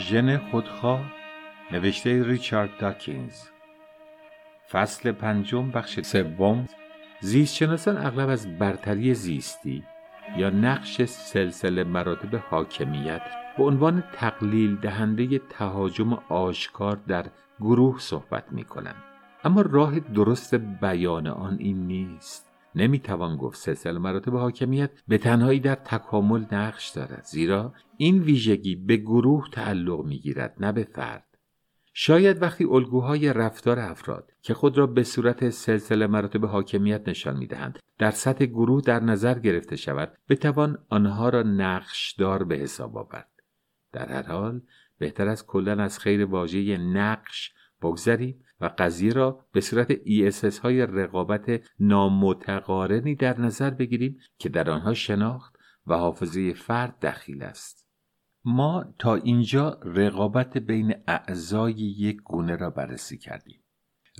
ژن خودخواه نوشته ریچارد داکینز. فصل پنجم بخش سوم. زیستشناسان اغلب از برتری زیستی یا نقش سلسله مراتب حاکمیت به عنوان تقلیل دهنده تهاجم آشکار در گروه صحبت می کنند. اما راه درست بیان آن این نیست. نمی‌توان گفت سلسله مراتب حاکمیت به تنهایی در تکامل نقش دارد. زیرا این ویژگی به گروه تعلق می‌گیرد نه به فرد. شاید وقتی الگوهای رفتار افراد که خود را به صورت سلسله مراتب حاکمیت نشان می‌دهند در سطح گروه در نظر گرفته شود بتوان آنها را نقشدار به حساب آورد. در هر حال بهتر از کلا از خیر واژه نقش بگذریم. و قضیه را به صورت ESS های رقابت نامتقارنی در نظر بگیریم که در آنها شناخت و حافظه فرد دخیل است. ما تا اینجا رقابت بین اعضای یک گونه را بررسی کردیم.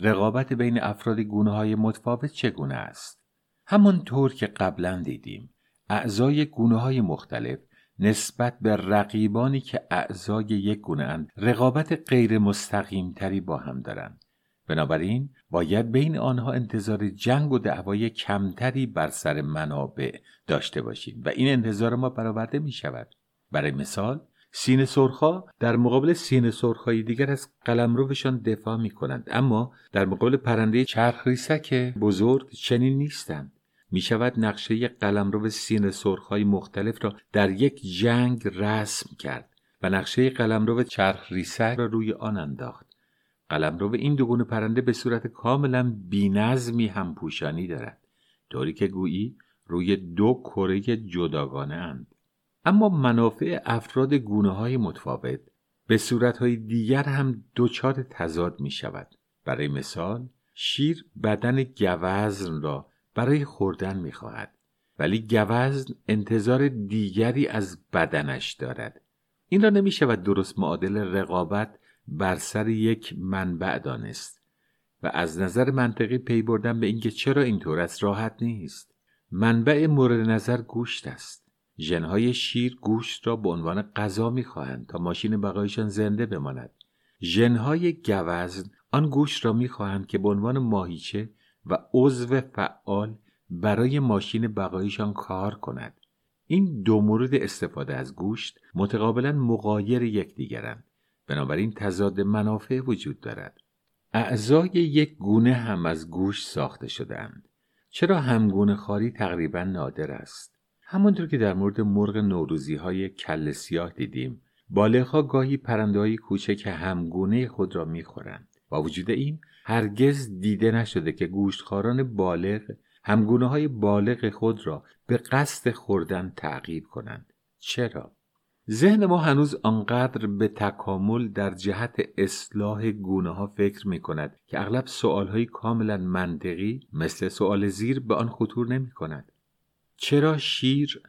رقابت بین افراد گونه های متفاوت چگونه است؟ همانطور که قبلا دیدیم اعضای گونه های مختلف نسبت به رقیبانی که اعضای یک گونه اند رقابت غیر مستقیم تری با هم دارند. بنابراین باید بین آنها انتظار جنگ و دعوای کمتری بر سر منابع داشته باشیم و این انتظار ما برآورده می شود برای مثال سینه سرخا در مقابل سینه سرخهای دیگر از قلمروشان دفاع می کنند اما در مقابل پرنده چرخ ریسک بزرگ چنین نیستند. می شود نقشه قلمرو سینه سرخهای مختلف را در یک جنگ رسم کرد و نقشه قلمرو چرخ ریسک را روی آن انداخت. قلمرو این دو پرنده به صورت کاملا بینظمی هم پوشانی دارد طوری که گویی روی دو کره جداگانه اند. اما منافع افراد گونه های متفاوت به صورت های دیگر هم دچار تضاد می شود برای مثال شیر بدن گوزن را برای خوردن می خواهد ولی گوزن انتظار دیگری از بدنش دارد. این را نمی شود درست معادل رقابت بر سر یک منبع دانست و از نظر منطقی پی بردن به اینکه چرا اینطور است راحت نیست. منبع مورد نظر گوشت است. ژنهای شیر گوشت را به عنوان غذا می‌خواهند تا ماشین بقایشان زنده بماند. ژنهای گوزن آن گوشت را می‌خواهند که به عنوان ماهیچه و عضو فعال برای ماشین بقایشان کار کند. این دو مورد استفاده از گوشت متقابلا مقایر یکدیگرند. بنابراین تضاد منافع وجود دارد. اعضای یک گونه هم از گوشت ساخته شدهاند. چرا همگونه خاری تقریبا نادر است؟ همانطور که در مورد مرغ نوروزی های کل سیاه دیدیم بالغها گاهی پرنده های کوچک همگونه خود را می‌خورند. با وجود این هرگز دیده نشده که گوشتخواران بالغ همگونه های بالغ خود را به قصد خوردن تعقیب کنند. چرا؟ ذهن ما هنوز آنقدر به تکامل در جهت اصلاح گونه ها فکر می کند که اغلب سوال های کاملا منطقی مثل سوال زیر به آن خطور نمی کند. چرا شیر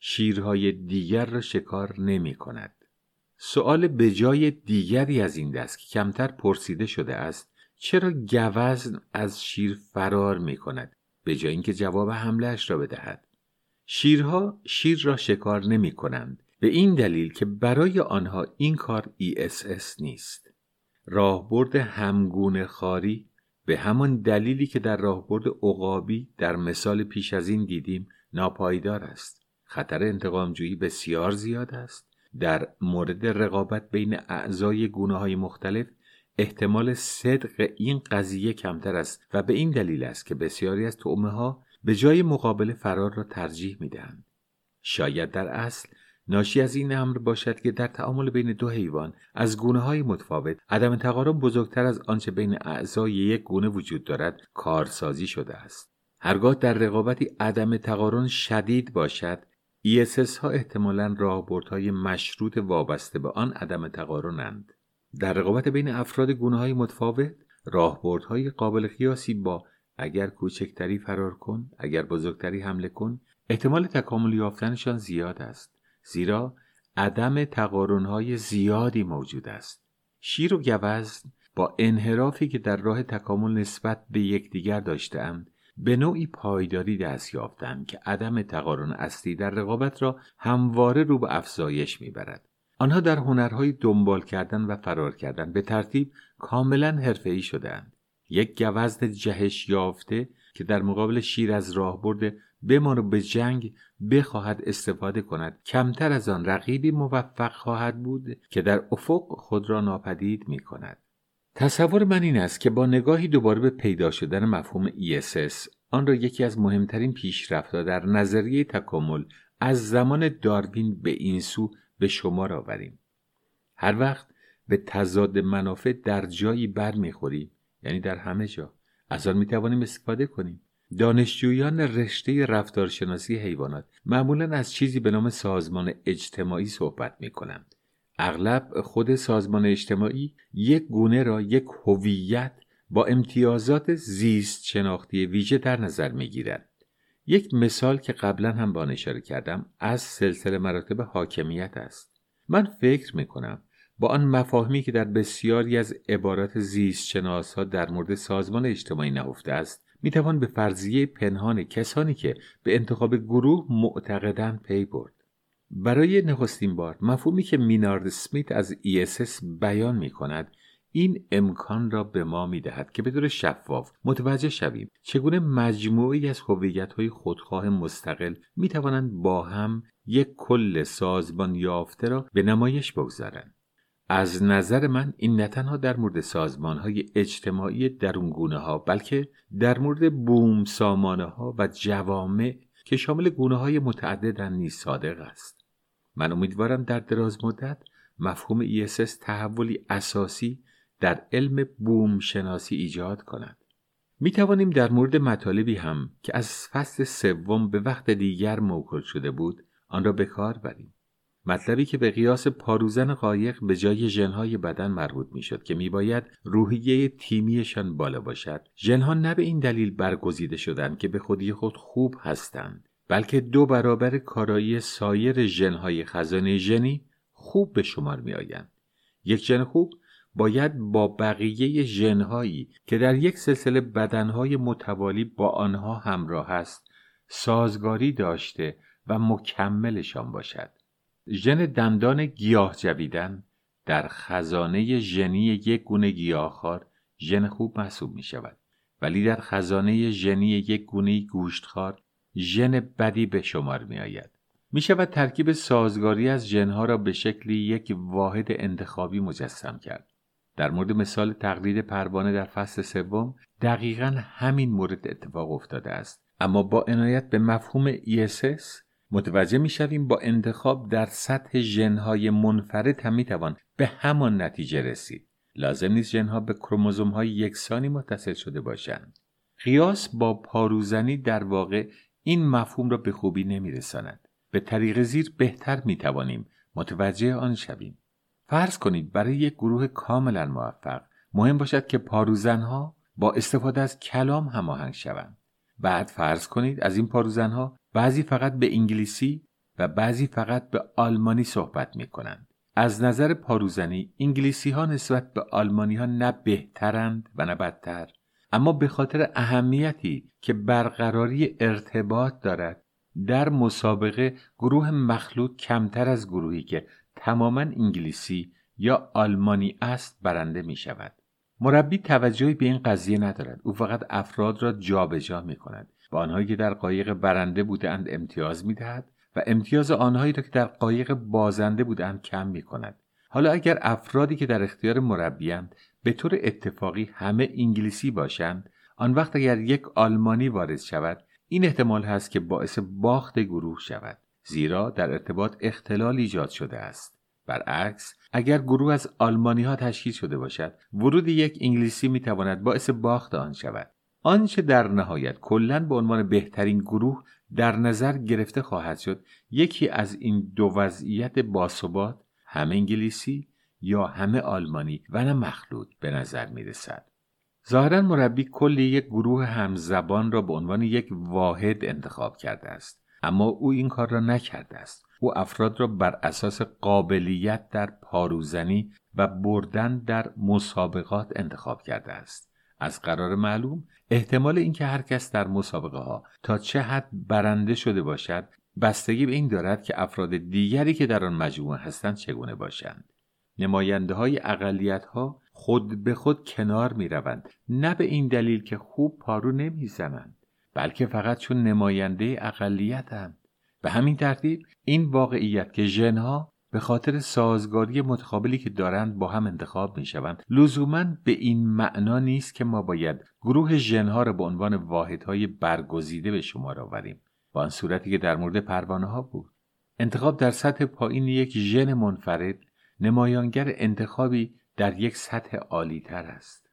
شیرهای دیگر را شکار نمی کند؟ سوال به جای دیگری از این دست که کمتر پرسیده شده است چرا گوزن از شیر فرار می کند به جای اینکه جواب حملهش را بدهد شیرها شیر را شکار نمی کنند به این دلیل که برای آنها این کار ESS نیست. راهبرد همگونه خاری به همان دلیلی که در راهبرد عقابی در مثال پیش از این دیدیم ناپایدار است. خطر انتقامجویی بسیار زیاد است. در مورد رقابت بین اعضای گونه های مختلف احتمال صدق این قضیه کمتر است و به این دلیل است که بسیاری از تعمه ها به جای مقابله فرار را ترجیح می دهند. شاید در اصل ناشی از این امر باشد که در تعامل بین دو حیوان از گونه های متفاوت عدم تقارن بزرگتر از آنچه بین اعضای یک گونه وجود دارد کارسازی شده است. هرگاه در رقابتی عدم تقارن شدید باشد ESS ها احتمالا راهبردهای مشروط وابسته به آن عدم تقارنند. در رقابت بین افراد گونه های متفاوت راهبردهای قابل قیاسی با اگر کوچکتری فرار کن اگر بزرگتری حمله کن احتمال تکامل یافتنشان زیاد است. زیرا عدم تقارنهای زیادی موجود است. شیر و گوزن با انحرافی که در راه تکامل نسبت به یکدیگر داشتهاند به نوعی پایداری دست یافتند که عدم تقارن اصلی در رقابت را همواره رو به افزایش می‌برد. آنها در هنرهای دنبال کردن و فرار کردن به ترتیب کاملا حرفه‌ای شدهاند. یک گوزن جهش یافته که در مقابل شیر از راه برده بمان و به جنگ بخواهد استفاده کند کمتر از آن رقیبی موفق خواهد بود که در افق خود را ناپدید می کند. تصور من این است که با نگاهی دوباره به پیدا شدن مفهوم ESS آن را یکی از مهمترین پیشرفتها در نظریه تکامل از زمان داروین به این سو به شمار آوریم. هر وقت به تضاد منافع در جایی بر می‌خوریم یعنی در همه جا از آن می‌توانیم استفاده کنیم دانشجویان رشته رفتارشناسی حیوانات معمولا از چیزی به نام سازمان اجتماعی صحبت می کنند. اغلب خود سازمان اجتماعی یک گونه را یک هویت با امتیازات زیست شناختی ویژه در نظر می گیرند. یک مثال که قبلا هم با اشاره کردم از سلسله مراتب حاکمیت است. من فکر می کنم با آن مفاهیمی که در بسیاری از عبارات زیست شناس ها در مورد سازمان اجتماعی نهفته است می توان به فرضیه پنهان کسانی که به انتخاب گروه معتقدند پی برد. برای نخستین بار مفهومی که مینارد سمیت از ESS بیان می کند این امکان را به ما می دهد که به طور شفاف متوجه شویم چگونه مجموعی از های خودخواه مستقل می توانند با هم یک کل سازمان یافته را به نمایش بگذارند. از نظر من این نه تنها در مورد سازمان های اجتماعی درونگونه ها بلکه در مورد بوم سامانه ها و جوامع که شامل گونه های متعددن نیز صادق است. من امیدوارم در دراز مدت مفهوم ESS تحولی اساسی در علم بوم شناسی ایجاد کند. می توانیم در مورد مطالبی هم که از فصل سوم به وقت دیگر موکل شده بود آن را به کار بریم مطلبی که به قیاس پاروزن قایق به جای ژنهای بدن مربوط می‌شد که میباید روحیه تیمیشان بالا باشد ژنها نه به این دلیل برگزیده شدند که به خودی خود خوب هستند بلکه دو برابر کارایی سایر ژنهای خزانه ژنی خوب به شمار میآیند. یک ژن خوب باید با بقیه ژنهایی که در یک سلسله بدنهای متوالی با آنها همراه است سازگاری داشته و مکملشان باشد. ژن دندان گیاه جویدن در خزانه ژنی یک گونه گیاهخوار ژن خوب محسوب می شود ولی در خزانه ژنی یک گونه گوشتخوار ژن بدی به شمار می آید. می شود ترکیب سازگاری از ژنها را به شکلی یک واحد انتخابی مجسم کرد. در مورد مثال تقلید پروانه در فصل سوم دقیقا همین مورد اتفاق افتاده است اما با عنایت به مفهوم ESS متوجه می‌شویم با انتخاب در سطح ژنهای منفرد هم می‌توان به همان نتیجه رسید. لازم نیست ژنها به کروموزوم های یکسانی متصل شده باشند. قیاس با پاروزنی در واقع این مفهوم را به خوبی نمیرساند. به طریق زیر بهتر می‌توانیم متوجه آن شویم. فرض کنید برای یک گروه کاملا موفق مهم باشد که پاروزنها با استفاده از کلام هماهنگ شوند. بعد فرض کنید از این پاروزنها بعضی فقط به انگلیسی و بعضی فقط به آلمانی صحبت می کنند. از نظر پاروزنی انگلیسی ها نسبت به آلمانی ها نه بهترند و نه بدتر اما به خاطر اهمیتی که برقراری ارتباط دارد در مسابقه گروه مخلوط کمتر از گروهی که تماما انگلیسی یا آلمانی است برنده می شود. مربی توجهی به این قضیه ندارد او فقط افراد را جابجا جا می کند به آنهایی که در قایق برنده بودند امتیاز می دهد و امتیاز آنهایی را که در قایق بازنده بودند کم می کند حالا اگر افرادی که در اختیار مربیند به طور اتفاقی همه انگلیسی باشند آن وقت اگر یک آلمانی وارد شود این احتمال هست که باعث باخت گروه شود. زیرا در ارتباط اختلال ایجاد شده است. برعکس اگر گروه از آلمانی ها تشکیل شده باشد ورود یک انگلیسی می تواند باعث باخت آن شود. آنچه در نهایت کلا به عنوان بهترین گروه در نظر گرفته خواهد شد. یکی از این دو وضعیت باثبات همه انگلیسی یا همه آلمانی و نه مخلوط به نظر می رسد. ظاهرا مربی کل یک گروه همزبان را به عنوان یک واحد انتخاب کرده است اما او این کار را نکرده است. او افراد را بر اساس قابلیت در پاروزنی و بردن در مسابقات انتخاب کرده است. از قرار معلوم احتمال اینکه هر کس در مسابقه ها تا چه حد برنده شده باشد بستگی به این دارد که افراد دیگری که در آن مجموعه هستند چگونه باشند. نماینده های اقلیت ها خود به خود کنار می روند نه به این دلیل که خوب پارو نمی زنند بلکه فقط چون نماینده اقلیتند به همین ترتیب این واقعیت که ژنها به خاطر سازگاری متقابلی که دارند با هم انتخاب می شوند لزوما به این معنا نیست که ما باید گروه ژنها را به عنوان واحدهای برگزیده به آوریم. با آن صورتی که در مورد پروانه ها بود. انتخاب در سطح پایین یک ژن منفرد نمایانگر انتخابی در یک سطح عالی تر است.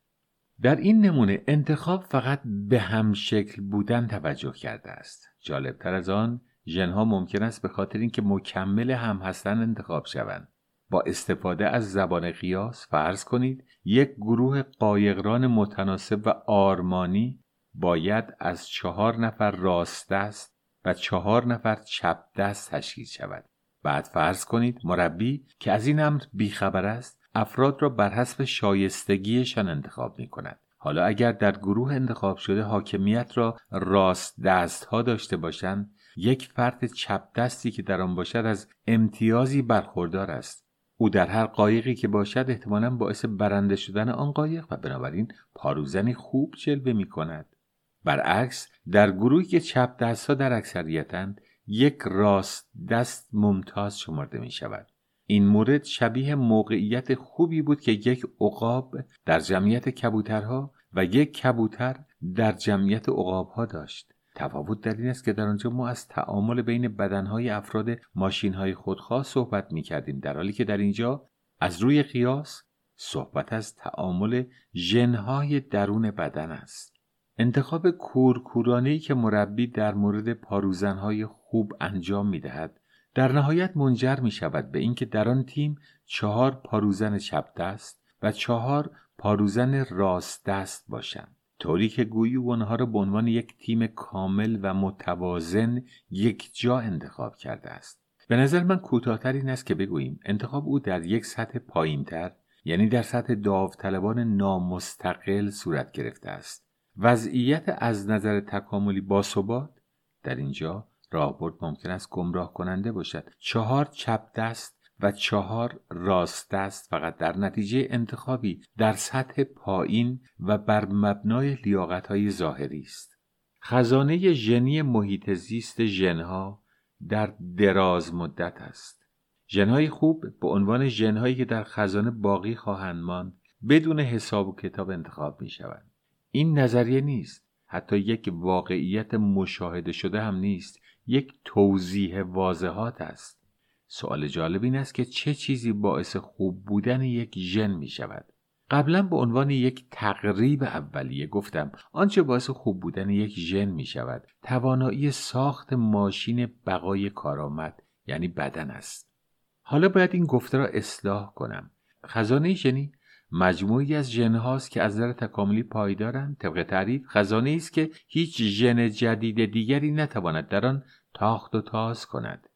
در این نمونه انتخاب فقط به هم شکل بودن توجه کرده است. جالبتر از آن ژنها ممکن است به خاطر اینکه مکمل هم هستند انتخاب شوند. با استفاده از زبان قیاس فرض کنید یک گروه قایقران متناسب و آرمانی باید از چهار نفر راست دست و چهار نفر چپ دست تشکیل شود. بعد فرض کنید مربی که از این امر بیخبر است افراد را بر حسب شایستگیشان انتخاب می کند حالا اگر در گروه انتخاب شده حاکمیت را راست دست ها داشته باشند یک فرد چپ دستی که در آن باشد از امتیازی برخوردار است. او در هر قایقی که باشد احتمالا باعث برنده شدن آن قایق و بنابراین پاروزنی خوب جلوه می کند. برعکس در گروهی که چپ دست ها در اکثریتند یک راست دست ممتاز شمرده می شود. این مورد شبیه موقعیت خوبی بود که یک عقاب در جمعیت کبوترها و یک کبوتر در جمعیت عقابها داشت. تفاوت در این است که در آنجا ما از تعامل بین بدنهای افراد ماشینهای خودخواه صحبت می کردیم در حالی که در اینجا از روی قیاس صحبت از تعامل ژنهای درون بدن است. انتخاب کورکورانهی که مربی در مورد پاروزنهای خوب انجام می دهد در نهایت منجر می شود به اینکه در آن تیم چهار پاروزن چپ دست و چهار پاروزن راست دست باشند. طوری که گویی آنها را به عنوان یک تیم کامل و متوازن یک جا انتخاب کرده است. به نظر من کوتاهتر این است که بگوییم انتخاب او در یک سطح پایینتر یعنی در سطح داوطلبان نامستقل صورت گرفته است. وضعیت از نظر تکاملی باثبات در اینجا راهبرد ممکن است گمراه کننده باشد. چهار چپ دست و چهار راست دست فقط در نتیجه انتخابی در سطح پایین و بر مبنای لیاقت های ظاهری است. خزانه ژنی محیط زیست ژنها در دراز مدت است. ژنهای خوب به عنوان ژنهایی که در خزانه باقی خواهند ماند بدون حساب و کتاب انتخاب می شوند این نظریه نیست. حتی یک واقعیت مشاهده شده هم نیست. یک توضیح واضحات است. سوال جالب این است که چه چیزی باعث خوب بودن یک ژن می شود قبلا به عنوان یک تقریب اولیه گفتم آنچه باعث خوب بودن یک ژن می شود توانایی ساخت ماشین بقای کارآمد یعنی بدن است. حالا باید این گفته را اصلاح کنم. خزانه ژنی مجموعی از ژن هاست که از نظر تکاملی پایدارند. طبق تعریف خزانه است که هیچ ژن جدید دیگری نتواند در آن تاخت و تاز کند.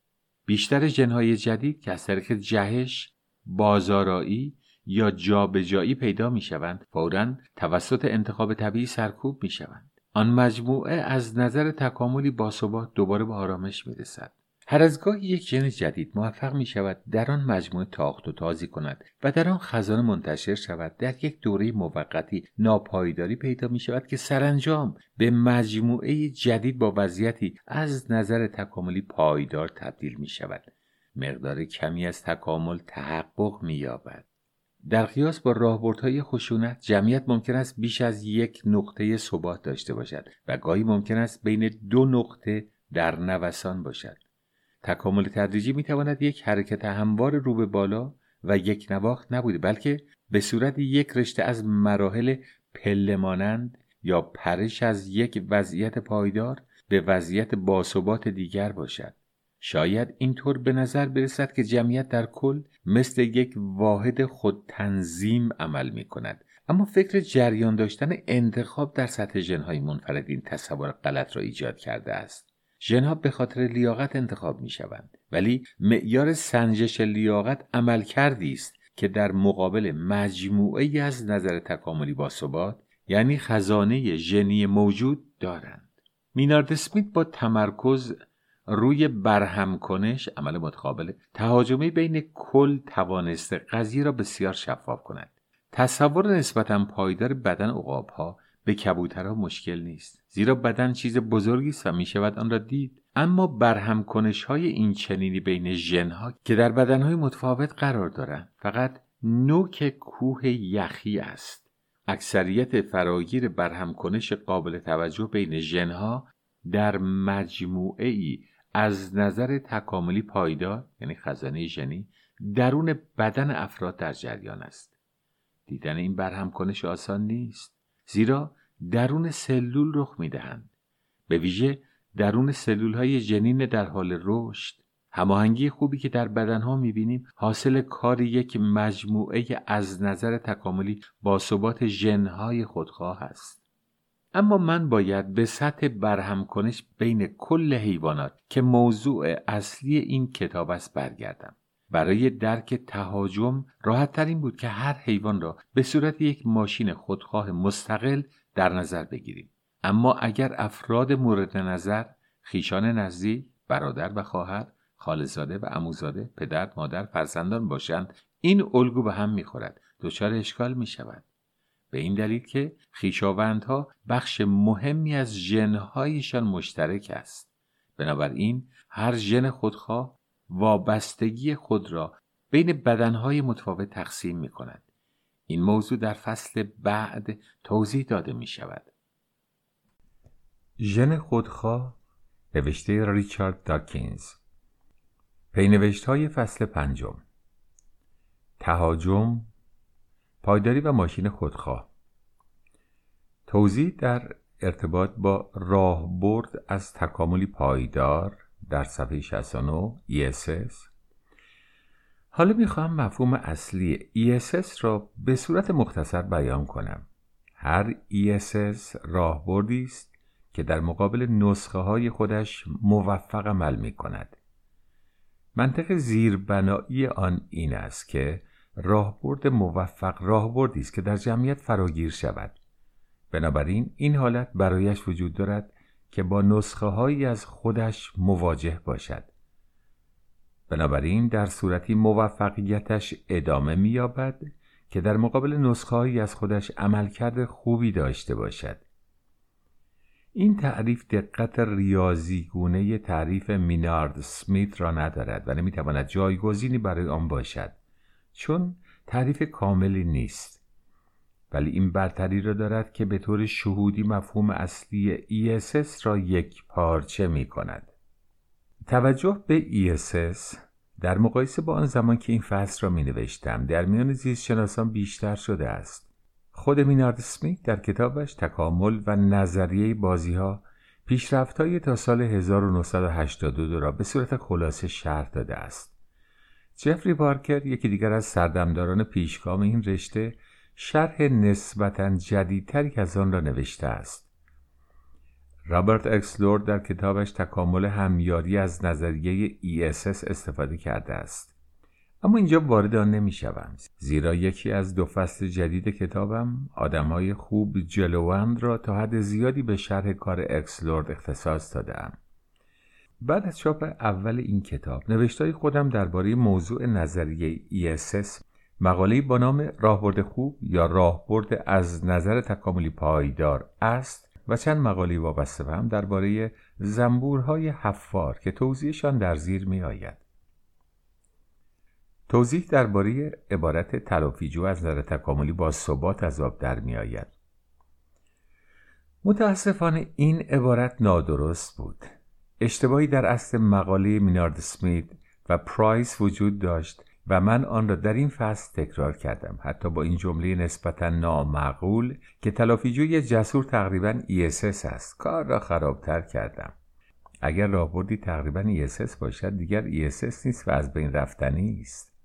بیشتر جنهای جدید که از طریق جهش بازارایی یا جابجایی پیدا می شوند فورا توسط انتخاب طبیعی سرکوب می شوند آن مجموعه از نظر تکاملی باثبات دوباره به آرامش می رسد هر از گاهی یک ژن جدید موفق می شود در آن مجموعه تاخت و تازی کند و در آن خزانه منتشر شود. در یک دوره موقتی ناپایداری پیدا می شود که سرانجام به مجموعه جدید با وضعیتی از نظر تکاملی پایدار تبدیل می شود مقدار کمی از تکامل تحقق می یابد در قیاس با راهبردهای خشونت جمعیت ممکن است بیش از یک نقطه ثبات داشته باشد و گاهی ممکن است بین دو نقطه در نوسان باشد. تکامل تدریجی می تواند یک حرکت هموار رو به بالا و یک نواخت نبوده بلکه به صورت یک رشته از مراحل پله مانند یا پرش از یک وضعیت پایدار به وضعیت باثبات دیگر باشد. شاید اینطور به نظر برسد که جمعیت در کل مثل یک واحد خود تنظیم عمل می کند اما فکر جریان داشتن انتخاب در سطح جنهای منفرد این تصور غلط را ایجاد کرده است. ژنها به خاطر لیاقت انتخاب می شوند ولی معیار سنجش لیاقت عمل کردی است که در مقابل مجموعه از نظر تکاملی باثبات یعنی خزانه ژنی موجود دارند. مینارد اسمیت با تمرکز روی برهم کنش عمل متقابل تهاجمی بین کل توانسته قضیه را بسیار شفاف کند. تصور نسبتا پایدار بدن عقاب ها به کبوترها مشکل نیست. زیرا بدن چیز بزرگی است و می شود آن را دید. اما برهم کنش های این چنینی بین ژنها که در بدن های متفاوت قرار دارند فقط نوک کوه یخی است. اکثریت فراگیر برهم کنش قابل توجه بین ژنها در مجموعه ای از نظر تکاملی پایدار یعنی خزانه ژنی درون بدن افراد در جریان است. دیدن این برهم کنش آسان نیست. زیرا درون سلول رخ می‌دهند. به ویژه درون سلول های جنین در حال رشد. هماهنگی خوبی که در بدنها می‌بینیم حاصل کار یک مجموعه از نظر تکاملی با ثبات ژنهای خودخواه است. اما من باید به سطح برهم کنش بین کل حیوانات که موضوع اصلی این کتاب است برگردم. برای درک تهاجم راحت ترین بود که هر حیوان را به صورت یک ماشین خودخواه مستقل در نظر بگیریم. اما اگر افراد مورد نظر خیشان نزدیک برادر و خواهر خالزاده و عموزاده پدر مادر فرزندان باشند این الگو به هم می‌خورد دچار اشکال می شود به این دلیل که خیشاوندها بخش مهمی از ژنهایشان مشترک است. بنابراین هر ژن خودخواه وابستگی خود را بین بدنهای متفاوت تقسیم می کند. این موضوع در فصل بعد توضیح داده می شود. ژن خودخواه نوشته ریچارد داکینز پینوشت های فصل پنجم تهاجم پایداری و ماشین خودخواه توضیح در ارتباط با راهبرد از تکاملی پایدار در صفحه 69 ESS حالا می‌خواهم مفهوم اصلی ESS را به صورت مختصر بیان کنم. هر ESS راهبردی است که در مقابل نسخه های خودش موفق عمل می کند منطق زیربنایی آن این است که راهبرد موفق راهبردی است که در جمعیت فراگیر شود. بنابراین این حالت برایش وجود دارد که با نسخه هایی از خودش مواجه باشد. بنابراین در صورتی موفقیتش ادامه مییابد که در مقابل نسخه هایی از خودش عملکرد خوبی داشته باشد. این تعریف دقت ریاضیگونه تعریف مینارد سمیت را ندارد و نمی‌تواند جایگزینی برای آن باشد چون تعریف کاملی نیست. ولی این برتری را دارد که به طور شهودی مفهوم اصلی ESS را یک پارچه می کند. توجه به ESS در مقایسه با آن زمان که این فصل را می نوشتم در میان زیستشناسان بیشتر شده است. خود مینارد سمیت در کتابش تکامل و نظریه بازی ها پیشرفت های تا سال 1982 را به صورت خلاصه شرح داده است. جفری پارکر یکی دیگر از سردمداران پیشگام این رشته شرح نسبتا جدیدتری از آن را نوشته است. رابرت اکسلورد در کتابش تکامل همیاری از نظریه ESS استفاده کرده است. اما اینجا وارد آن نمی شوم زیرا یکی از دو فصل جدید کتابم آدمهای خوب جلوند را تا حد زیادی به شرح کار اکسلورد اختصاص دادم بعد از چاپ اول این کتاب نوشتای خودم درباره موضوع نظریه ESS مقاله با نام راهبرد خوب یا راهبرد از نظر تکاملی پایدار است و چند مقاله وابسته به هم درباره زنبورهای حفار که توضیحشان در زیر می آید. توضیح درباره عبارت تلافیجو از نظر تکاملی با ثبات از آب در می آید. متاسفانه این عبارت نادرست بود. اشتباهی در اصل مقاله مینارد سمیت و پرایس وجود داشت و من آن را در این فصل تکرار کردم حتی با این جمله نسبتا نامعقول که تلافیجوی جسور تقریبا ESS است. کار را خرابتر کردم. اگر راهبردی تقریبا ESS باشد دیگر ESS نیست و از بین رفتنی است.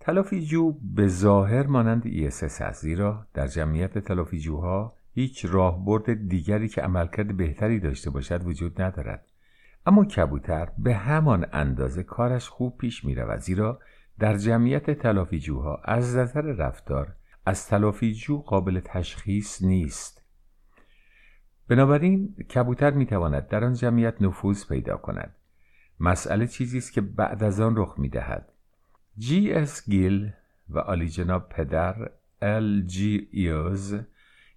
تلافیجو به ظاهر مانند ESS است زیرا در جمعیت تلافیجوها هیچ راهبرد دیگری که عملکرد بهتری داشته باشد وجود ندارد. اما کبوتر به همان اندازه کارش خوب پیش می رود زیرا در جمعیت تلافیجوها از نظر رفتار از تلافیجو قابل تشخیص نیست. بنابراین کبوتر می تواند در آن جمعیت نفوذ پیدا کند. مسئله چیزی است که بعد از آن رخ می‌دهد. جی اس گیل و عالی جناب پدر ال جی ایوز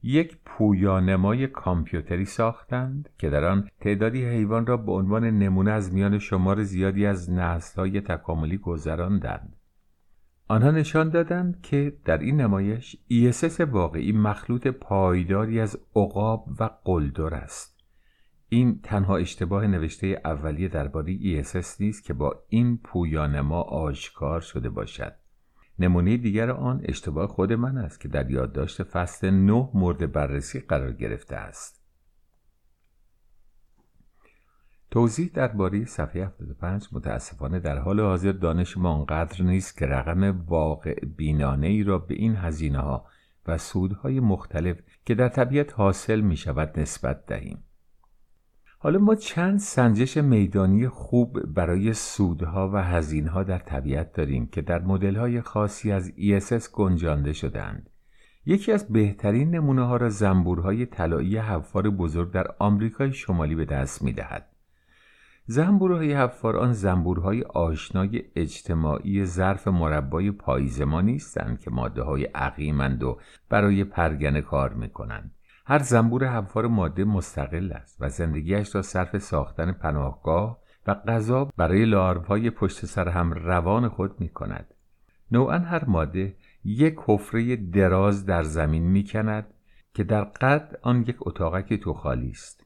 یک پویانمای کامپیوتری ساختند که در آن تعدادی حیوان را به عنوان نمونه از میان شمار زیادی از نسلهای تکاملی گذراندند. آنها نشان دادند که در این نمایش ایسس واقعی مخلوط پایداری از عقاب و قلدر است. این تنها اشتباه نوشته اولیه درباره ایسس نیست که با این پویانما آشکار شده باشد. نمونه دیگر آن اشتباه خود من است که در یادداشت فصل نه مورد بررسی قرار گرفته است توضیح درباره صفحه 75 متاسفانه در حال حاضر دانش ما آنقدر نیست که رقم واقع بینانه ای را به این هزینه ها و سودهای مختلف که در طبیعت حاصل می شود نسبت دهیم. حالا ما چند سنجش میدانی خوب برای سودها و هزینها در طبیعت داریم که در مدل‌های خاصی از ESS گنجانده شدند. یکی از بهترین نمونه ها را زنبورهای طلایی حفار بزرگ در آمریکای شمالی به دست می دهد. زنبورهای حفار آن زنبورهای آشنای اجتماعی ظرف مربای پاییز ما نیستند که ماده های عقیمند و برای پرگنه کار می کنند. هر زنبور حفار ماده مستقل است و زندگیش را صرف ساختن پناهگاه و غذا برای لاروهای پشت سر هم روان خود می کند. نوعا هر ماده یک حفره دراز در زمین می کند که در قد آن یک اتاقک تو خالی است.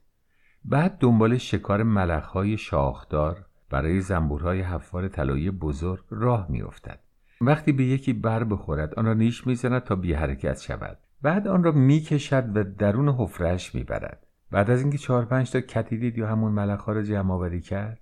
بعد دنبال شکار ملخهای شاخدار برای زنبورهای حفار طلایی بزرگ راه میافتد. وقتی به یکی بر بخورد آن را نیش می‌زند تا بی حرکت شود بعد آن را می‌کشد و درون حفرهاش می‌برد. بعد از اینکه چهار پنج تا کتیدید یا همون ملخها را جمع آوری کرد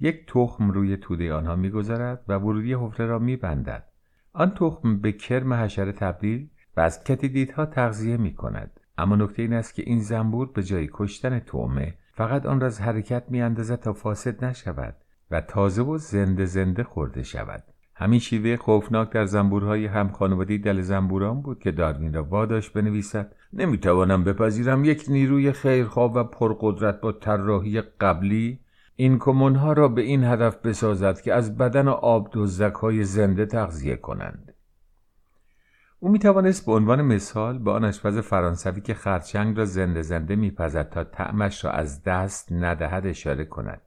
یک تخم روی توده آنها می‌گذارد و ورودی حفره را میبندد. آن تخم به کرم حشره تبدیل و از کتیدیدها تغذیه می کند اما نکته این است که این زنبور به جای کشتن تومه فقط آن را از حرکت می تا فاسد نشود و تازه و زنده زنده خورده شود. همین شیوه خوفناک در زنبورهای هم خانوادی دل زنبوران بود که داروین را واداش بنویسد. نمی‌توانم بپذیرم یک نیروی خیرخواه و پرقدرت با طراحی قبلی. این کمونها را به این هدف بسازد که از بدن آب های زنده تغذیه کنند. او می توانست به عنوان مثال به آن آشپز فرانسوی که خرچنگ را زنده زنده میپزد تا طعمش را از دست ندهد اشاره کند.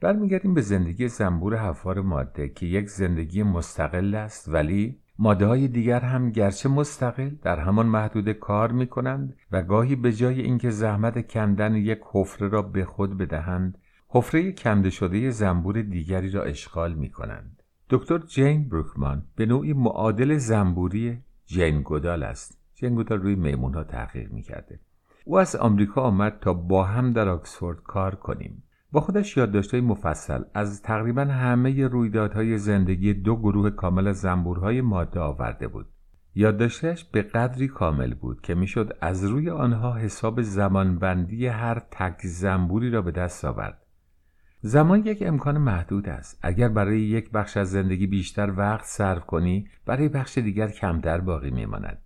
برمیگردیم به زندگی زنبور حفار ماده که یک زندگی مستقل است ولی ماده های دیگر هم گرچه مستقل در همان محدوده کار می کنند و گاهی به جای اینکه زحمت کندن یک حفره را به خود بدهند حفره کنده شده زنبور دیگری را اشغال می کنند. دکتر جین بروکمان به نوعی معادل زنبوری جین گودال است. جین گودال روی میمون ها تحقیق می کرده. او از آمریکا آمد تا با هم در آکسفورد کار کنیم. با خودش یادداشتهای مفصل از تقریبا همه رویدادهای زندگی دو گروه کامل زنبورهای ماده آورده بود. یادداشتش به قدری کامل بود که می‌شد از روی آنها حساب زمانبندی هر تک زنبوری را به دست آورد. زمان یک امکان محدود است. اگر برای یک بخش از زندگی بیشتر وقت صرف کنی، برای بخش دیگر کمتر باقی میماند.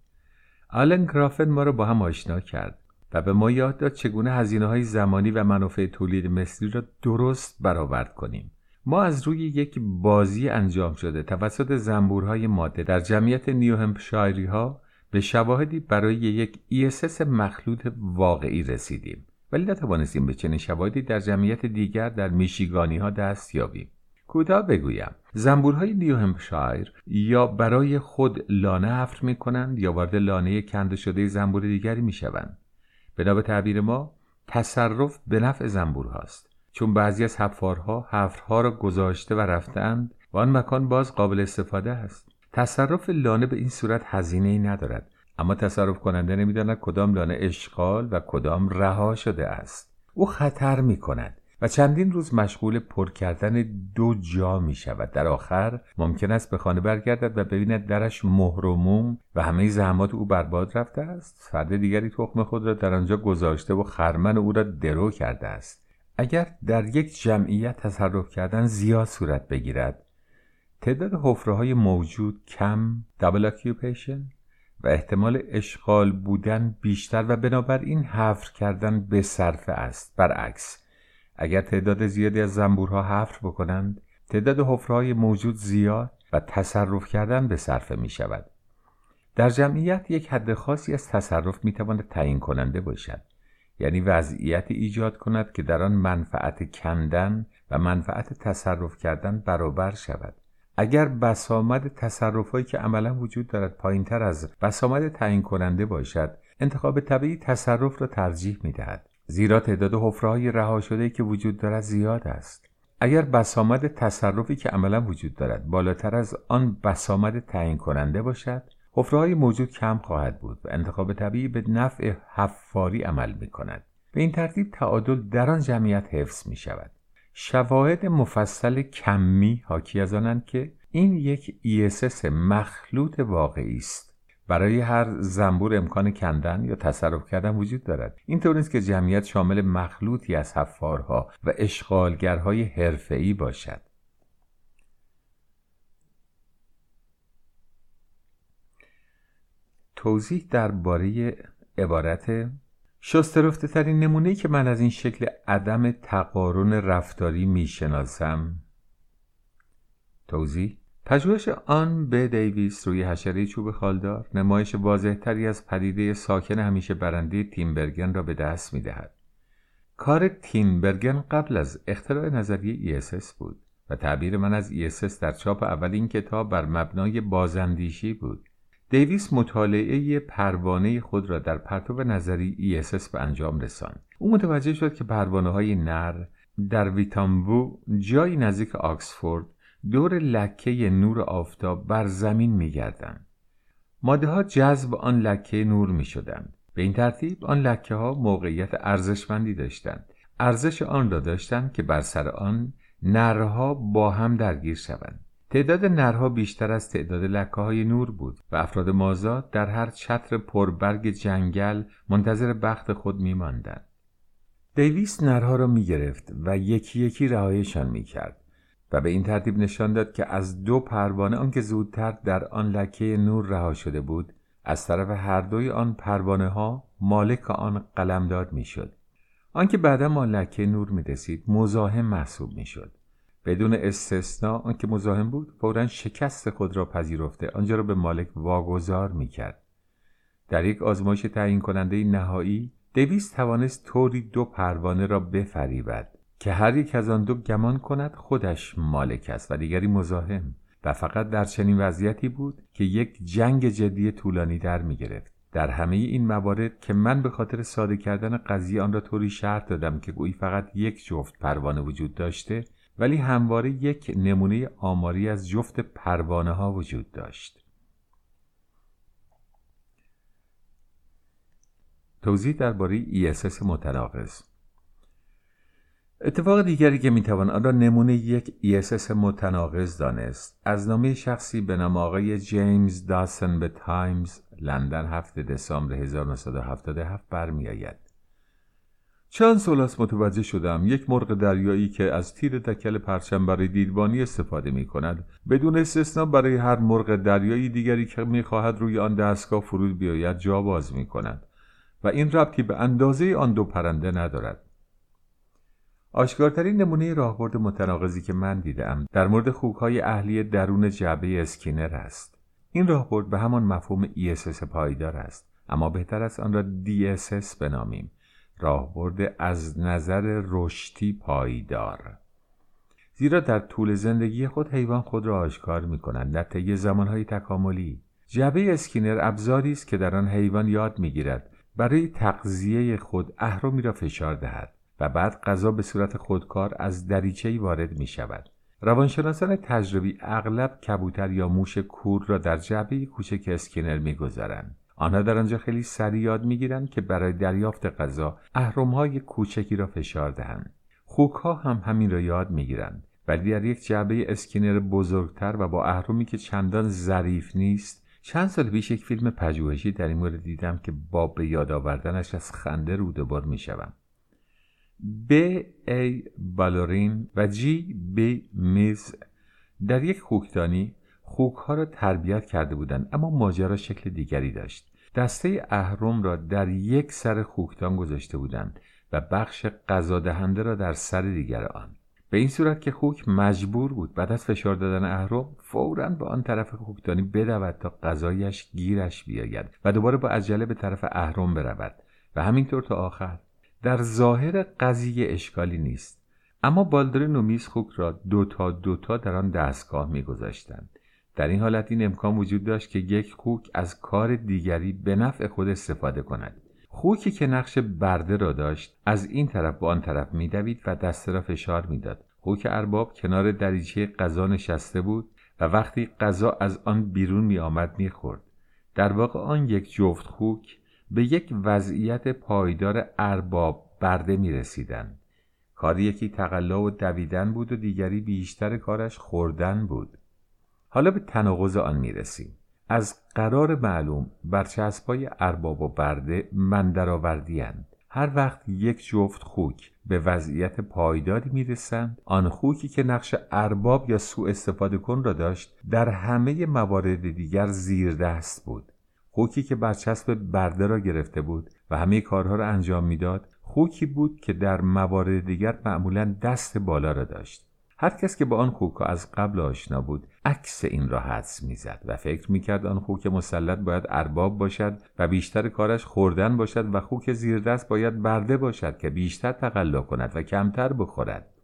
آلن گرافن ما را با هم آشنا کرد. و به ما یاد داد چگونه هزینه های زمانی و منافع تولید مثلی را درست برآورد کنیم. ما از روی یک بازی انجام شده توسط زنبورهای ماده در جمعیت نیوهمپشایری ها به شواهدی برای یک ESS مخلوط واقعی رسیدیم. ولی نتوانستیم به چنین شواهدی در جمعیت دیگر در میشیگانی ها دست یابیم. کوتاه بگویم. زنبورهای نیوهمپشایر یا برای خود لانه حفر می کنند یا وارد لانه کنده شده زنبور دیگری می شوند بنا به تعبیر ما تصرف به نفع زنبور هاست. چون بعضی از حفارها حفرها را گذاشته و رفتند و آن مکان باز قابل استفاده است تصرف لانه به این صورت هزینه ای ندارد. اما تصرف کننده نمی‌داند کدام لانه اشغال و کدام رها شده است. او خطر می کند و چندین روز مشغول پر کردن دو جا می شود. در آخر ممکن است به خانه برگردد و ببیند درش مهرموم و همه زحمات او برباد رفته است. فرد دیگری تخم خود را در آنجا گذاشته و خرمن او را درو کرده است. اگر در یک جمعیت تصرف کردن زیاد صورت بگیرد تعداد حفره های موجود کم دابل اکیوپیشن و احتمال اشغال بودن بیشتر و بنابراین حفر کردن به صرفه است. برعکس اگر تعداد زیادی از زنبورها حفر بکنند تعداد حفرهای موجود زیاد و تصرف کردن به صرفه می شود. در جمعیت یک حد خاصی از تصرف می تواند تعیین کننده باشد. یعنی وضعیت ایجاد کند که در آن منفعت کندن و منفعت تصرف کردن برابر شود. اگر بسامد تصرفهایی که عملا وجود دارد پایین تر از بسامد تعیین کننده باشد انتخاب طبیعی تصرف را ترجیح می دهد. زیرا تعداد حفرههای رها شده که وجود دارد زیاد است. اگر بسامد تصرفی که عملا وجود دارد بالاتر از آن بسامد تعیین کننده باشد حفرههای موجود کم خواهد بود و انتخاب طبیعی به نفع حفاری عمل می کند به این ترتیب تعادل در آن جمعیت حفظ می شود شواهد مفصل کمی حاکی از آنند که این یک ESS مخلوط واقعی است. برای هر زنبور امکان کندن یا تصرف کردن وجود دارد. اینطور نیست که جمعیت شامل مخلوطی از حفارها و اشغالگرهای حرفه‌ای باشد. توضیح درباره عبارت شسترفته ترین نمونه که من از این شکل عدم تقارن رفتاری می‌شناسم. توضیح پژوهش آن به دیویس روی حشره چوب خالدار نمایش واضحتری از پدیده ساکن همیشه برنده تیمبرگن را به دست می دهد. کار تینبرگن قبل از اختراع نظریه ESS بود و تعبیر من از ESS در چاپ اول این کتاب بر مبنای بازندیشی بود. دیویس مطالعه پروانه خود را در پرتو نظری ESS به انجام رساند. او متوجه شد که پروانه های نر در ویتامبو جایی نزدیک آکسفورد دور لکه نور آفتاب بر زمین می گردن. ماده ها جذب آن لکه نور می شدند. به این ترتیب آن لکه ها موقعیت ارزشمندی داشتند. ارزش آن را داشتند که بر سر آن نرها با هم درگیر شوند. تعداد نرها بیشتر از تعداد لکه های نور بود و افراد مازاد در هر چتر پربرگ جنگل منتظر بخت خود می ماندن. دیویس نرها را می گرفت و یکی یکی رهایشان می کرد و به این ترتیب نشان داد که از دو پروانه آنکه زودتر در آن لکه نور رها شده بود از طرف هر دوی آن پروانه ها مالک آن قلمداد می شد. آنکه بعدا آن لکه نور می رسید مزاحم محسوب می شد. بدون استثنا آنکه مزاحم بود فورا شکست خود را پذیرفته آنجا را به مالک واگذار می‌کرد در یک آزمایش تعیین کننده نهایی دویست توانست طوری دو پروانه را بفریبد که هر یک از آن دو گمان کند خودش مالک است و دیگری مزاحم و فقط در چنین وضعیتی بود که یک جنگ جدی طولانی در می گرفت. در همه این موارد که من به خاطر ساده کردن قضیه آن را طوری شرط دادم که گویی فقط یک جفت پروانه وجود داشته ولی همواره یک نمونه آماری از جفت پروانه ها وجود داشت. توضیح درباره ESS متناقض اتفاق دیگری که می‌توان آن را نمونه یک ESS متناقض دانست. از نامه شخصی به نام آقای جیمز داسن به تایمز لندن 7 دسامبر 1977 برمیآید. چند سال است متوجه شدم یک مرغ دریایی که از تیر دکل پرچم برای دیدبانی استفاده می کند بدون استثنا برای هر مرغ دریایی دیگری که می خواهد روی آن دستگاه فرود بیاید جا باز می کند و این ربطی به اندازه آن دو پرنده ندارد. آشکارترین نمونه راهبرد متناقضی که من دیدم در مورد خوکهای اهلی درون جعبه اسکینر است. این راهبرد به همان مفهوم ESS پایدار است اما بهتر است آن را DSS بنامیم. راهبرد از نظر رشدی پایدار. زیرا در طول زندگی خود حیوان خود را آشکار می کنند در طی زمانهای تکاملی. جعبه اسکینر ابزاری است که در آن حیوان یاد می‌گیرد. برای تغذیه خود اهرمی را فشار دهد. و بعد غذا به صورت خودکار از دریچه‌ای وارد می شود. روانشناسان تجربی اغلب کبوتر یا موش کور را در جعبه کوچک اسکینر می‌گذارند. آنها در آنجا خیلی سریع یاد می‌گیرند که برای دریافت غذا اهرمهای کوچکی را فشار دهند. خوک ها هم همین را یاد می‌گیرند. ولی در یک جعبه اسکینر بزرگتر و با اهرمی که چندان ظریف نیست چند سال پیش یک فیلم پژوهشی در این مورد دیدم که با به یاد آوردنش از خنده رودبار می‌شوم. ب ای بالورین و جی بی میز در یک خوکدانی خوک ها را تربیت کرده بودند اما ماجرا شکل دیگری داشت. دسته اهرم را در یک سر خوکتان گذاشته بودند و بخش غذا دهنده را در سر دیگر آن. به این صورت که خوک مجبور بود بعد از فشار دادن اهرم فورا به آن طرف خوکدانی بدود تا غذایش گیرش بیاید و دوباره با عجله به طرف اهرم برود و همینطور تا آخر. در ظاهر قضیه اشکالی نیست. اما بالدرین و میز خوک را دوتا دوتا در آن دستگاه میگذاشتند. در این حالت این امکان وجود داشت که یک خوک از کار دیگری به نفع خود استفاده کند. خوکی که نقش برده را داشت از این طرف به آن طرف میدوید و دسته را فشار می‌داد. خوک ارباب کنار دریچه غذا نشسته بود و وقتی غذا از آن بیرون می آمد می خورد. در واقع آن یک جفت خوک به یک وضعیت پایدار ارباب برده می رسیدن. کار یکی تقلا و دویدن بود و دیگری بیشتر کارش خوردن بود. حالا به تناقض آن می رسیم. از قرار معلوم برچسبای ارباب و برده من هر وقت یک جفت خوک به وضعیت پایداری می‌رسند آن خوکی که نقش ارباب یا سوء استفاده کن را داشت در همه موارد دیگر زیر دست بود خوکی که برچسب برده را گرفته بود و همه کارها را انجام می‌داد خوکی بود که در موارد دیگر معمولا دست بالا را داشت. هر کس که با آن خوک از قبل آشنا بود عکس این را حدس می‌زد و فکر می‌کرد آن خوک مسلط باید ارباب باشد و بیشتر کارش خوردن باشد و خوک زیردست باید برده باشد که بیشتر تقلا کند و کمتر بخورد.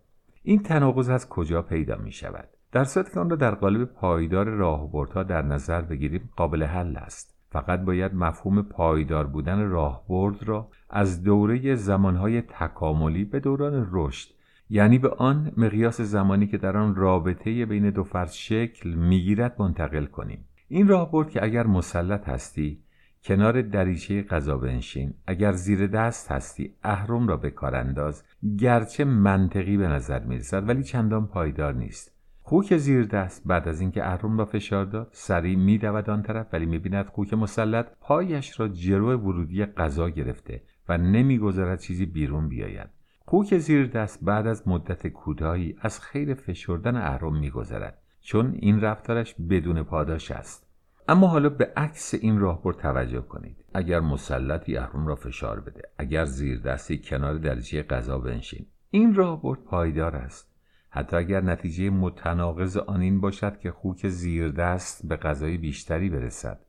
این تناقض از کجا پیدا می شود در صورتی که آن را در قالب پایدار راهبردها در نظر بگیریم قابل حل است. فقط باید مفهوم پایدار بودن راهبرد را از دوره زمانهای تکاملی به دوران رشد یعنی به آن مقیاس زمانی که در آن رابطه بین دو فرد شکل می‌گیرد منتقل کنیم. این راه برد که اگر مسلط هستی کنار دریچه غذا بنشین. اگر زیر دست هستی اهرم را به کار انداز. گرچه منطقی به نظر می‌رسد ولی چندان پایدار نیست. خوک زیر دست بعد از اینکه اهرم را فشار داد سریع میدود آن طرف ولی می‌بیند خوک مسلط پایش را جلو ورودی غذا گرفته و نمی‌گذارد چیزی بیرون بیاید. خوک زیر دست بعد از مدت کوتاهی از خیر فشردن اهرم میگذرد چون این رفتارش بدون پاداش است. اما حالا به عکس این راهبر توجه کنید. اگر مسلطی اهرم را فشار بده اگر زیر دستی کنار دریچه غذا بنشین. این راهبرد پایدار است. حتی اگر نتیجه متناقض آن این باشد که خوک زیر دست به غذای بیشتری برسد.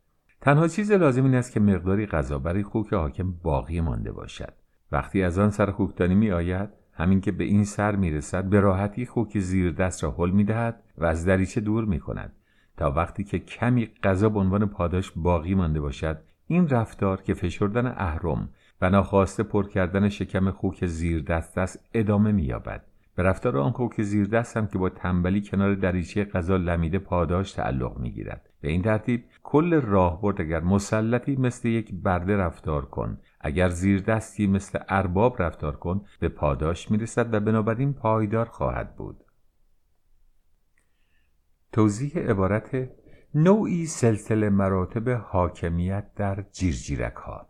تنها چیز لازم این است که مقداری غذا برای خوک حاکم باقی مانده باشد. وقتی از آن سر خوکدانی می آید همین که به این سر می رسد به راحتی خوک زیر دست را حل می دهد و از دریچه دور می کند تا وقتی که کمی غذا به عنوان پاداش باقی مانده باشد این رفتار که فشردن اهرم و ناخواسته پر کردن شکم خوک زیر دست است ادامه مییابد. به رفتار آن خوک زیر دست هم که با تنبلی کنار دریچه غذا لمیده پاداش تعلق می‌گیرد. به این ترتیب کل راهبرد اگر مسلطی مثل یک برده رفتار کن اگر زیر دستی مثل ارباب رفتار کن به پاداش می‌رسد و بنابراین پایدار خواهد بود. توضیح عبارت نوعی سلسله مراتب حاکمیت در جیرجیرک ها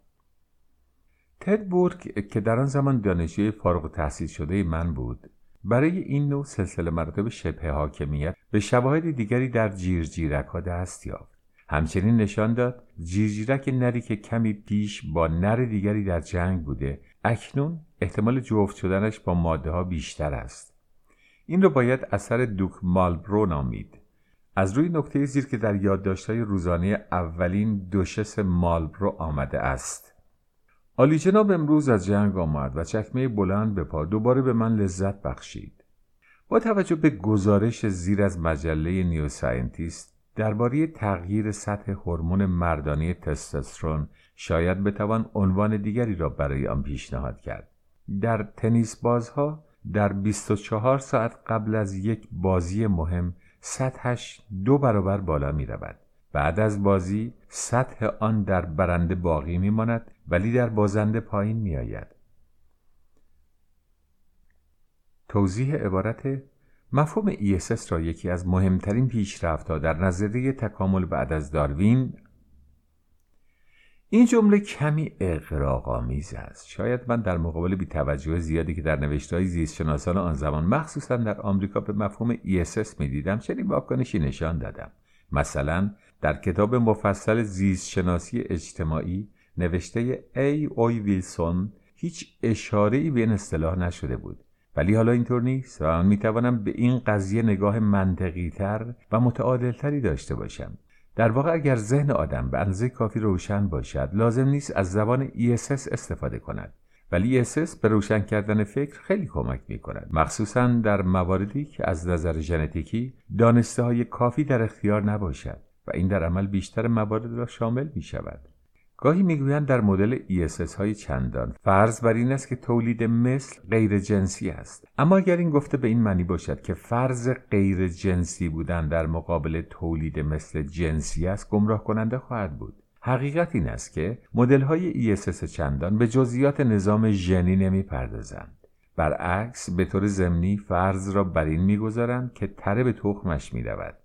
تدبورگ که در آن زمان دانشجوی فارغ تحصیل شده من بود برای این نوع سلسله مراتب شبه حاکمیت به شواهد دیگری در جیرجیرک ها دست یافت. همچنین نشان داد جیرجیرک نری که کمی پیش با نر دیگری در جنگ بوده اکنون احتمال جفت شدنش با ماده ها بیشتر است. این را باید اثر دوک مالبرو نامید. از روی نکته زیر که در یادداشت‌های روزانه اولین دوشس مالبرو آمده است. عالی جناب امروز از جنگ آمد و چکمه بلند به پا دوباره به من لذت بخشید با توجه به گزارش زیر از مجله نیو ساینتیست درباره تغییر سطح هورمون مردانه تستوسترون شاید بتوان عنوان دیگری را برای آن پیشنهاد کرد در تنیس بازها در 24 ساعت قبل از یک بازی مهم سطحش دو برابر بالا می رود. بعد از بازی سطح آن در برنده باقی می ماند ولی در بازنده پایین می آید. توضیح عبارت مفهوم ESS را یکی از مهمترین پیشرفتها در نظریه تکامل بعد از داروین این جمله کمی اقراق‌آمیز است شاید من در مقابل بیتوجه زیادی که در نوشتههای زیستشناسان آن زمان مخصوصا در آمریکا به مفهوم ESS می‌دیدم چنین واکنشی نشان دادم مثلا در کتاب مفصل زیستشناسی اجتماعی نوشته ای اوی ویلسون هیچ اشاره ای به این اصطلاح نشده بود. ولی حالا اینطور نیست و من می‌توانم به این قضیه نگاه منطقی تر و متعادل تری داشته باشم. در واقع اگر ذهن آدم به اندازه کافی روشن باشد لازم نیست از زبان ESS استفاده کند. ولی ESS به روشن کردن فکر خیلی کمک می کند مخصوصا در مواردی که از نظر ژنتیکی دانسته های کافی در اختیار نباشد. و این در عمل بیشتر موارد را شامل می شود گاهی می‌گویند در مدل ESS های چندان فرض بر این است که تولید مثل غیر جنسی است. اما اگر این گفته به این معنی باشد که فرض غیر جنسی بودن در مقابل تولید مثل جنسی است گمراه کننده خواهد بود. حقیقت این است که مدل های ESS چندان به جزئیات نظام ژنی نمی‌پردازند. برعکس به طور ضمنی فرض را بر این می‌گذارند که تره به تخمش می‌رود.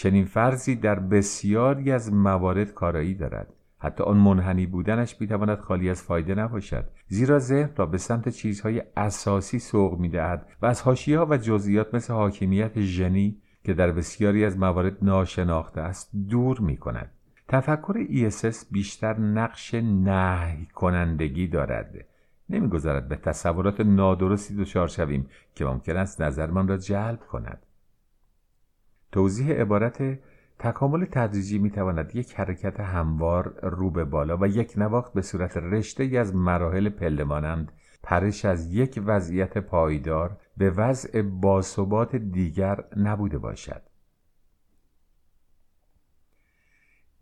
چنین فرضی در بسیاری از موارد کارایی دارد. حتی آن منحنی بودنش می‌تواند خالی از فایده نباشد زیرا ذهن را به سمت چیزهای اساسی سوق می‌دهد و از حاشیهها و جزئیات مثل حاکمیت ژنی که در بسیاری از موارد ناشناخته است دور می کند. تفکر ESS بیشتر نقش نهی کنندگی دارد. نمی‌گذارد به تصورات نادرستی دچار شویم که ممکن است نظرمان را جلب کند. توضیح عبارت تکامل تدریجی می تواند یک حرکت هموار رو به بالا و یک نواخت به صورت رشته ای از مراحل پله مانند پرش از یک وضعیت پایدار به وضع باثبات دیگر نبوده باشد.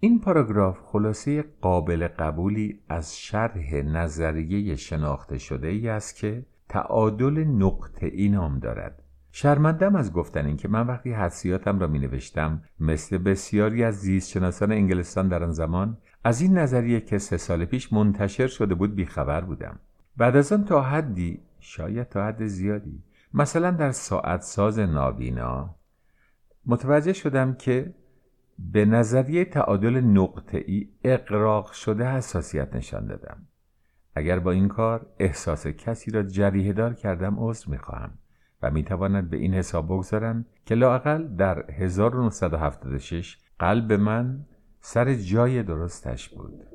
این پاراگراف خلاصه قابل قبولی از شرح نظریه شناخته شده ای است که تعادل نقطه ای نام دارد. شرمندم از گفتن این که من وقتی حدسیاتم را می نوشتم مثل بسیاری از زیستشناسان انگلستان در آن زمان از این نظریه که سه سال پیش منتشر شده بود بیخبر بودم. بعد از آن تا حدی شاید تا حد زیادی مثلا در ساعت ساز نابینا متوجه شدم که به نظریه تعادل نقطه ای اقراق شده حساسیت نشان دادم. اگر با این کار احساس کسی را جریه دار کردم عذر می‌خواهم. و می‌توانند به این حساب بگذارند که لاقل در 1976 قلب من سر جای درستش بود.